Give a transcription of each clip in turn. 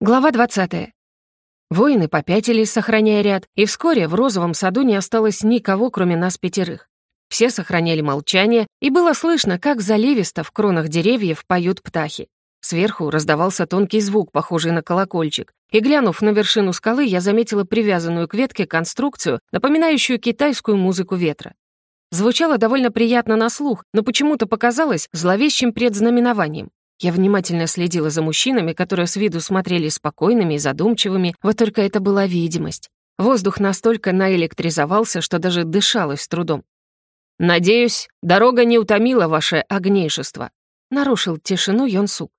Глава 20. Воины попятились, сохраняя ряд, и вскоре в розовом саду не осталось никого, кроме нас пятерых. Все сохраняли молчание, и было слышно, как заливисто в кронах деревьев поют птахи. Сверху раздавался тонкий звук, похожий на колокольчик, и, глянув на вершину скалы, я заметила привязанную к ветке конструкцию, напоминающую китайскую музыку ветра. Звучало довольно приятно на слух, но почему-то показалось зловещим предзнаменованием. Я внимательно следила за мужчинами, которые с виду смотрели спокойными и задумчивыми, вот только это была видимость. Воздух настолько наэлектризовался, что даже дышалось с трудом. «Надеюсь, дорога не утомила ваше огнейшество», — нарушил тишину Йонсук.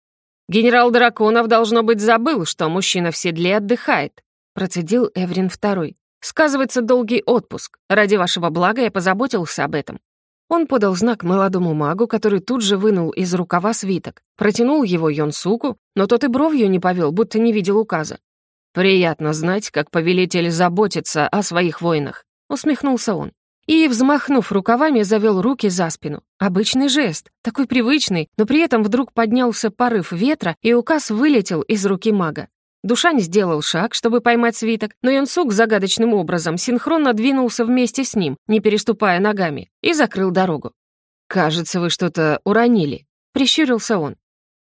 «Генерал Драконов, должно быть, забыл, что мужчина в седле отдыхает», — процедил Эврин Второй. «Сказывается долгий отпуск. Ради вашего блага я позаботился об этом. Он подал знак молодому магу, который тут же вынул из рукава свиток, протянул его Йонсуку, но тот и бровью не повел, будто не видел указа. «Приятно знать, как повелитель заботится о своих воинах», — усмехнулся он. И, взмахнув рукавами, завел руки за спину. Обычный жест, такой привычный, но при этом вдруг поднялся порыв ветра, и указ вылетел из руки мага. Душань сделал шаг, чтобы поймать свиток, но Юнсук загадочным образом синхронно двинулся вместе с ним, не переступая ногами, и закрыл дорогу. «Кажется, вы что-то уронили», — прищурился он.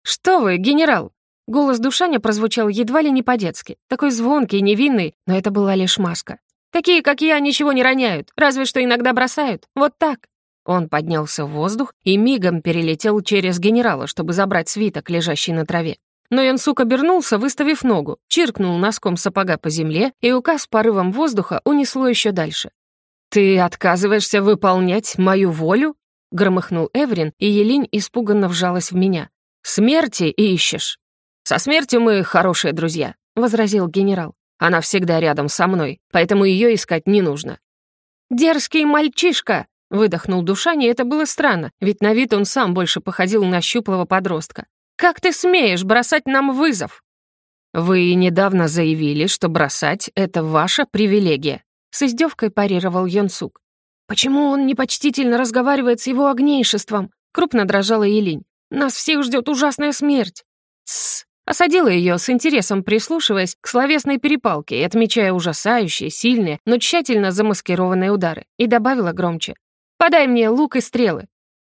«Что вы, генерал?» Голос Душаня прозвучал едва ли не по-детски, такой звонкий, невинный, но это была лишь маска. «Такие, как я, ничего не роняют, разве что иногда бросают. Вот так». Он поднялся в воздух и мигом перелетел через генерала, чтобы забрать свиток, лежащий на траве. Но Янсук обернулся, выставив ногу, чиркнул носком сапога по земле, и указ порывом воздуха унесло еще дальше. «Ты отказываешься выполнять мою волю?» — громыхнул Эврин, и Елинь испуганно вжалась в меня. «Смерти ищешь?» «Со смертью мы хорошие друзья», — возразил генерал. «Она всегда рядом со мной, поэтому ее искать не нужно». «Дерзкий мальчишка!» — выдохнул Душани, это было странно, ведь на вид он сам больше походил на щуплого подростка. Как ты смеешь бросать нам вызов?» «Вы недавно заявили, что бросать — это ваша привилегия», — с издевкой парировал Йонсук. «Почему он непочтительно разговаривает с его огнейшеством?» — крупно дрожала Елинь. «Нас всех ждет ужасная смерть». «Тссс», Осадила ее с интересом, прислушиваясь к словесной перепалке и отмечая ужасающие, сильные, но тщательно замаскированные удары, и добавила громче. «Подай мне лук и стрелы».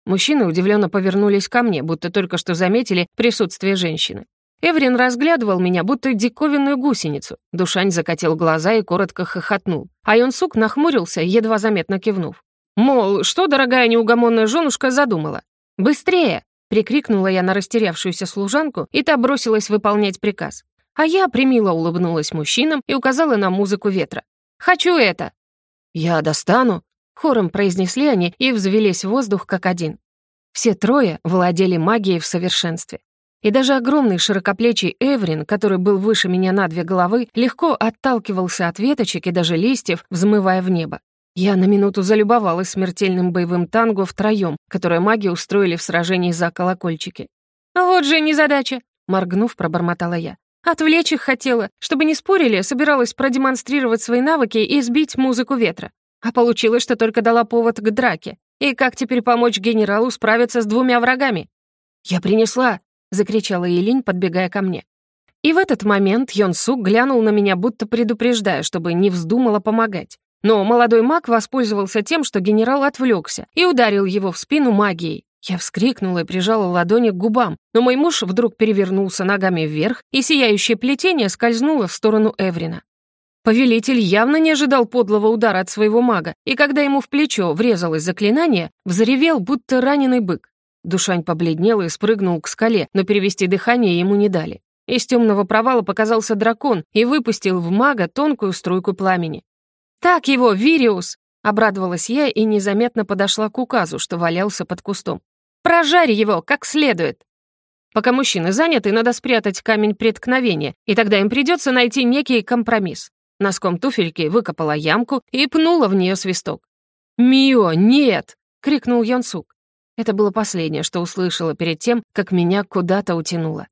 Мужчины удивленно повернулись ко мне, будто только что заметили присутствие женщины. Эврин разглядывал меня, будто диковинную гусеницу. Душань закатил глаза и коротко хохотнул. А Юнсук нахмурился, едва заметно кивнув. Мол, что дорогая неугомонная женушка задумала? «Быстрее!» — прикрикнула я на растерявшуюся служанку, и та бросилась выполнять приказ. А я примило улыбнулась мужчинам и указала на музыку ветра. «Хочу это!» «Я достану!» Хором произнесли они и взвелись в воздух как один. Все трое владели магией в совершенстве. И даже огромный широкоплечий Эврин, который был выше меня на две головы, легко отталкивался от веточек и даже листьев, взмывая в небо. Я на минуту залюбовалась смертельным боевым танго втроем, которое маги устроили в сражении за колокольчики. «Вот же незадача!» — моргнув, пробормотала я. «Отвлечь их хотела. Чтобы не спорили, собиралась продемонстрировать свои навыки и сбить музыку ветра. А получилось, что только дала повод к драке. И как теперь помочь генералу справиться с двумя врагами? «Я принесла!» — закричала Елинь, подбегая ко мне. И в этот момент Йон Сук глянул на меня, будто предупреждая, чтобы не вздумала помогать. Но молодой маг воспользовался тем, что генерал отвлекся, и ударил его в спину магией. Я вскрикнула и прижала ладони к губам, но мой муж вдруг перевернулся ногами вверх, и сияющее плетение скользнуло в сторону Эврина. Повелитель явно не ожидал подлого удара от своего мага, и когда ему в плечо врезалось заклинание, взревел, будто раненый бык. Душань побледнел и спрыгнул к скале, но перевести дыхание ему не дали. Из темного провала показался дракон и выпустил в мага тонкую струйку пламени. «Так его, Вириус!» — обрадовалась я и незаметно подошла к указу, что валялся под кустом. «Прожарь его как следует!» Пока мужчины заняты, надо спрятать камень преткновения, и тогда им придется найти некий компромисс. Носком туфельки выкопала ямку и пнула в нее свисток. «Мио, нет!» — крикнул Янсук. Это было последнее, что услышала перед тем, как меня куда-то утянуло.